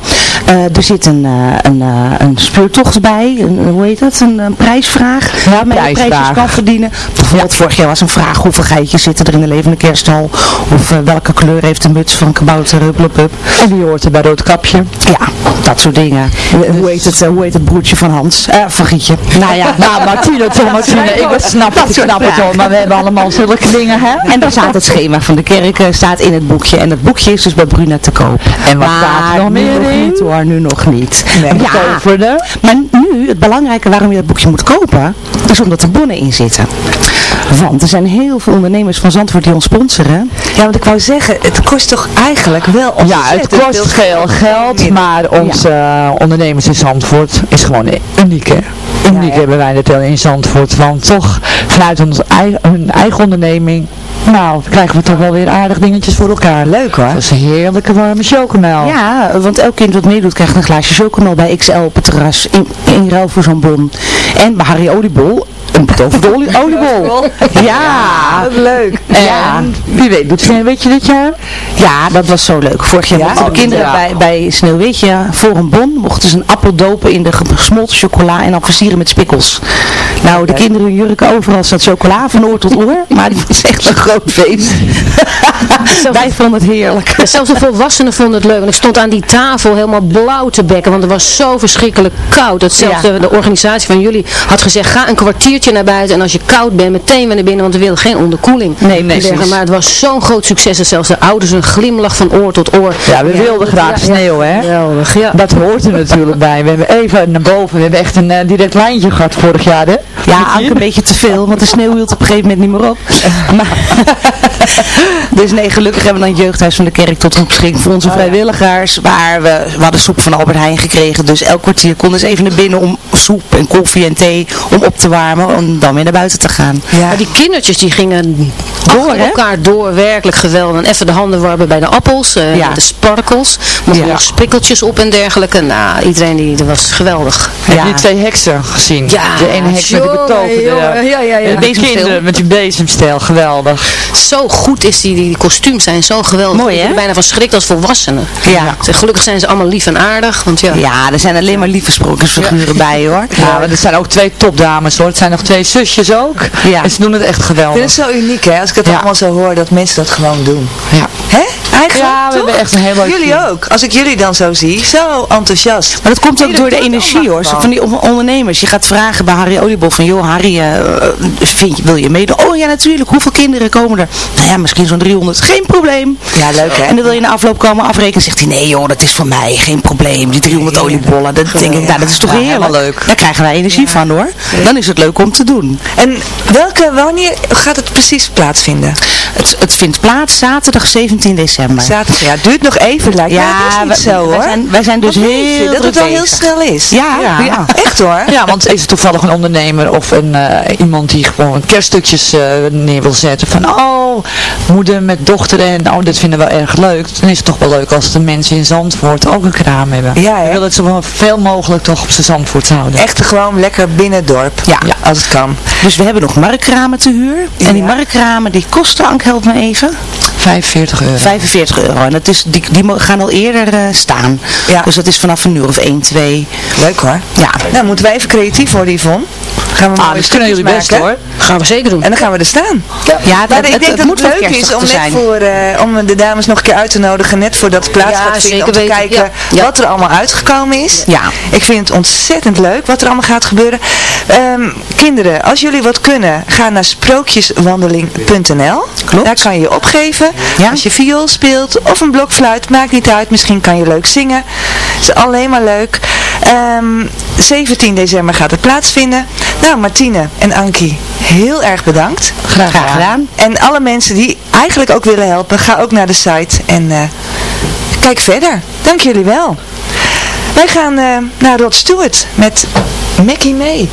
Uh, er zit een, uh, een, een speurtocht bij. Een, hoe heet dat? Een, een prijsvraag. Ja, waar je prijsjes kan verdienen. Bijvoorbeeld vorig jaar was een vraag hoeveel geitjes zitten er in de levende kersthal. Of welke kleur heeft de muts van kabouter Hupplepup. En wie hoort er bij Roodkapje. Ja, dat soort dingen. Dus hoe, heet het, hoe heet het broertje van Hans? Uh, van Gietje. Nou ja, nou Martine toch, Martine. Ik snap het, ik snap het al. Maar we hebben allemaal zulke dingen, hè. En daar staat het schema van de kerk staat in het boekje. En dat boekje is dus bij Bruna te koop. En wat staat er nog meer in? Niet, hoor, nu nog niet. Nee, ja, maar nu, het belangrijke waarom je dat boekje moet kopen, is omdat er bonnen in zitten. Want er zijn heel veel ondernemers van Zandvoort die ons sponsoren. Ja, want ik wou zeggen, het kost toch eigenlijk wel Ja, het kost veel geld, maar onze ja. uh, ondernemers in Zandvoort is gewoon uniek, hè. Uniek ja, ja. hebben wij in Zandvoort, want toch vanuit ons eigen, hun eigen onderneming nou, krijgen we toch wel weer aardig dingetjes voor elkaar. Leuk hoor. Dat is een heerlijke warme chocomel. Ja, want elk kind wat meedoet krijgt een glaasje chocomel bij XL op het terras. In, in ruil voor zo'n bon. En bij Harry Oliebol een betoverde olie, oliebol. Ja, ja, leuk. En ja. wie weet, doet Sneeuwwitje dit jaar? Ja, dat was zo leuk. Vorig jaar mochten de kinderen ja. bij, bij Sneeuwwitje voor een bon mochten ze een appel dopen in de gesmolten chocola en dan versieren met spikkels. Nou, de kinderen hun jurken overal zat chocola van oor tot oor, maar het was echt een groot feest. Wij vonden het heerlijk. Ja, zelfs de volwassenen vonden het leuk. En ik stond aan die tafel helemaal blauw te bekken, want het was zo verschrikkelijk koud. Dat zelfs de, de organisatie van jullie had gezegd, ga een kwartiertje naar buiten en als je koud bent, meteen weer naar binnen, want we wilden geen onderkoeling. Nee, nee. Zeggen, maar het was zo'n groot succes dat zelfs de ouders een glimlach van oor tot oor. Ja, we wilden graag ja, sneeuw, hè? Geweldig, ja. Dat hoort er natuurlijk bij. We hebben even naar boven, we hebben echt een uh, direct lijntje gehad vorig jaar, hè? Ja, Anke een beetje te veel, want de sneeuw hield op een gegeven moment niet meer op. Maar, dus nee, gelukkig hebben we dan het jeugdhuis van de kerk tot een beschikking voor onze Oh, ja. vrijwilligers. Waar we, we hadden soep van Albert Heijn gekregen. Dus elk kwartier konden ze even naar binnen om soep en koffie en thee om op te warmen. Om dan weer naar buiten te gaan. Maar die kindertjes die gingen door elkaar door, werkelijk geweldig. En even de handen warmen bij de appels, eh, Ja. de sparkels, mochten nog sprikkeltjes op en dergelijke. Nou, iedereen die, dat was geweldig. Heb je die twee heksen gezien? Ja, de ene heks met de betoverde ja, ja, ja. Bezemsteel. kinderen met die bezemstijl, geweldig. Zo goed is die, die kostuums zijn zo geweldig. Mooi, Ik hè? ben bijna van schrik als volwassenen. Ja. Zeg, Gelukkig zijn ze allemaal lief en aardig, want ja. Ja, er zijn alleen maar lieve sprookjesfiguren bij hoor. Ja, maar er zijn ook twee topdames hoor. Het zijn nog twee zusjes ook. Ja. En ze doen het echt Ik geweldig. vind het zo uniek hè, als ik het Ja. allemaal zo hoor, dat mensen dat gewoon doen. Ja. Hè? Eigenlijk Ja, we toch? hebben echt een heel leuk Jullie team. ook. Als ik jullie dan zo zie, zo enthousiast. Maar dat komt ook door de energie hoor. Van die on- ondernemers. Je gaat vragen bij Harry Oliebol van joh Harry, eh, vind je, wil je meedoen? Oh ja natuurlijk. Hoeveel kinderen komen er? Nou ja, misschien zo'n 300. Geen probleem. Ja, leuk hè? En dan wil je na afloop komen afrekenen. Zegt hij nee joh, dat is voor mij. Geen probleem. Die 300 oliebollen. Dat denk ik, nou dat is toch Ja, heerlijk. leuk. Daar krijgen wij energie van hoor. Dan is het leuk om te doen. En welke, wanneer gaat het precies plaatsvinden? Het, het vindt plaats zaterdag 17 december. Zaterdag, ja, het duurt nog even, lijkt mij. Dat is niet wij- zo wij hoor. zijn, wij zijn dus je, heel Dat het wel heel snel is. Ja, Ja. ja. Echt hoor. Ja, want is er toevallig een ondernemer of een, eh, iemand die gewoon kerststukjes eh, neer wil zetten van oh, moeder met dochter en oh, dit vinden we wel erg leuk. Dan is het toch wel leuk als de mensen in Zandvoort ook een kraam hebben. Ja, hè? We willen het zo veel mogelijk toch op zijn Zandvoort houden. Echt gewoon lekker binnen het dorp. Ja. Als het kan. Dus we hebben nog markramen te huur. En die markramen die kosten, Ank help me even, 45 euro. 45 euro. En dat is, die, die gaan al eerder eh, staan. Ja. Dus dat is vanaf een uur of 1, 2. Leuk hoor. Ja. Nou, moeten wij even creatief worden, Yvonne. Gaan we Ah, dat kunnen jullie best maken. hoor. Gaan we zeker doen. En dan gaan we er staan. Ja, Maar dat, ik het, denk het dat moet het leuk is om net zijn. voor, eh, om de dames nog een keer uit te nodigen, net voordat het plaats Ja, gaat vinden, om te weten. kijken Ja. Ja. wat er allemaal uitgekomen is. Ja. Ik vind het ontzettend leuk wat er allemaal gaat gebeuren. Ehm, kinderen, als jullie wat kunnen, ga naar sprookjeswandeling.nl. Klopt. Daar kan je je opgeven. Ja. Als je viool speelt of een blokfluit, maakt niet uit. Misschien kan je leuk zingen. Het is alleen maar leuk. Ehm, 17 december gaat het plaatsvinden. Nou, Martine en Ankie, heel erg bedankt. Graag, Graag gedaan. En alle mensen die eigenlijk ook willen helpen, ga ook naar de site en eh, kijk verder. Dank jullie wel. Wij gaan eh, naar Rod Stewart met Mickey May.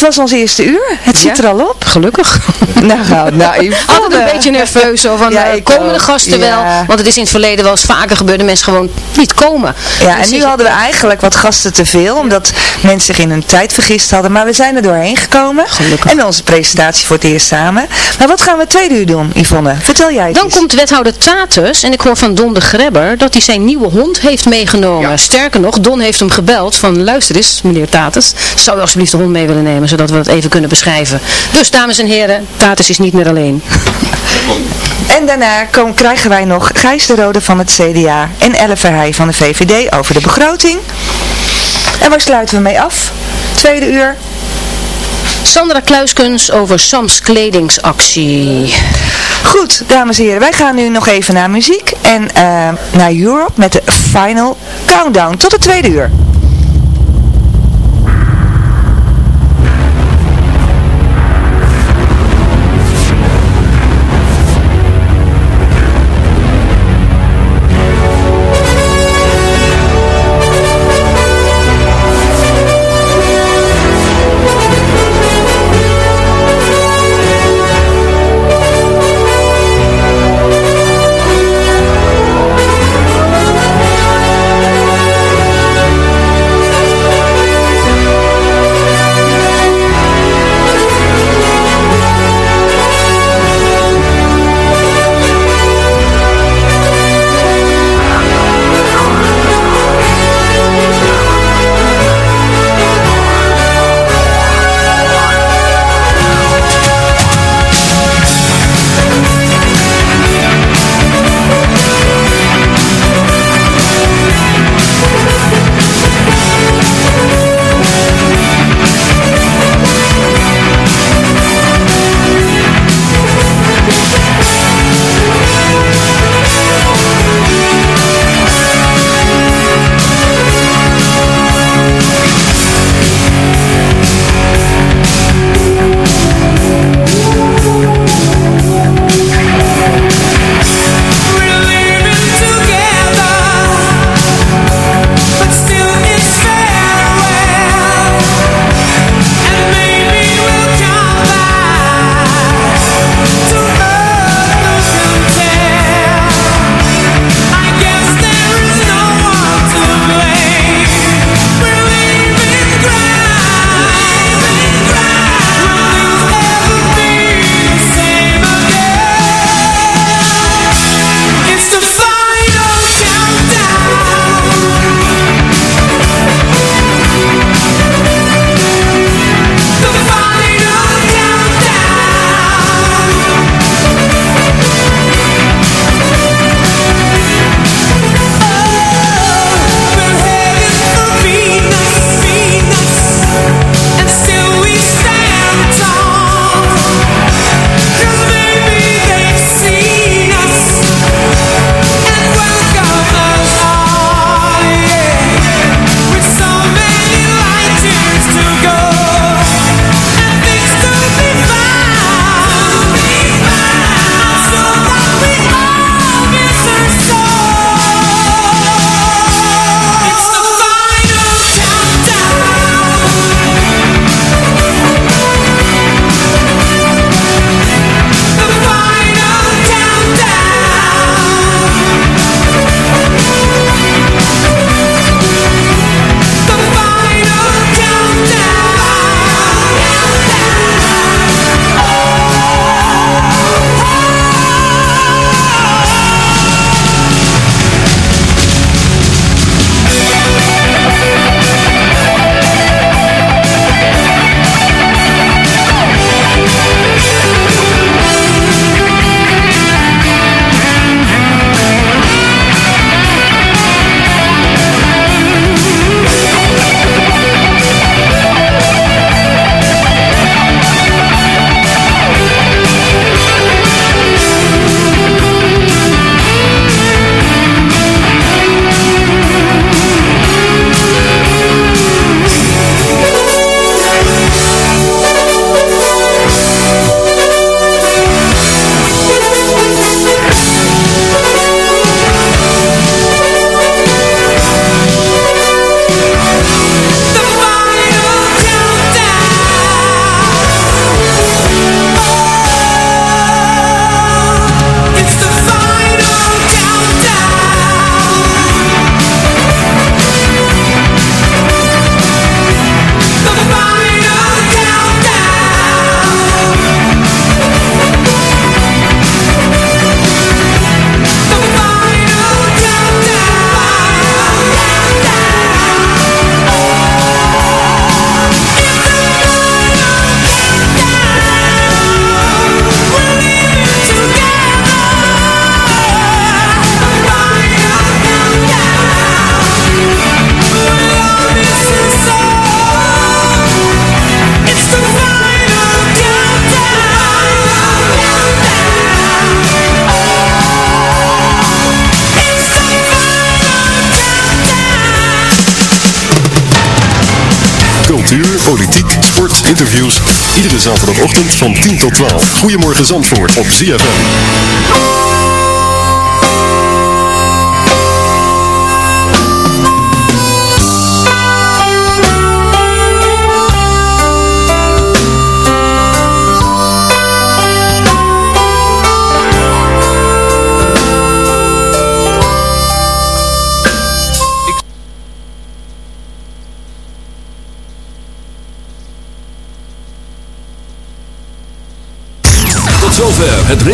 Dat was ons eerste uur. Het zit er al op. Gelukkig. nou, nou, Yvonne. Altijd een beetje nerveus zo van, ja, uh, komen de gasten wel? Want het is in het verleden wel eens vaker gebeurd dat mensen gewoon niet komen. Ja, dus en nu hadden we eigenlijk wat gasten te veel, omdat mensen zich in hun tijd vergist hadden. Maar we zijn er doorheen gekomen. Gelukkig. En onze presentatie voor het eerst samen. Maar wat gaan we tweede uur doen, Yvonne? Vertel jij Dan komt wethouder Tatus, en ik hoor van Don de Grebber, dat hij zijn nieuwe hond heeft meegenomen. Sterker nog, Don heeft hem gebeld van, luister eens, meneer Tatus, zou u alsjeblieft de hond mee willen nemen, zodat we dat even kunnen beschrijven. Dus, dames en heren, Tatus is niet meer alleen. En daarna kom, krijgen wij nog Gijs de Rode van het CDA en Elle Verheij van de VVD over de begroting. En waar sluiten we mee af? Tweede uur. Sandra Kluiskens over Sams kledingsactie. Goed, dames en heren, wij gaan nu nog even naar muziek en uh, naar Europe met de Final Countdown. Tot de tweede uur. Zaterdagochtend van 10 tot 12. Goedemorgen Zandvoort op ZFM.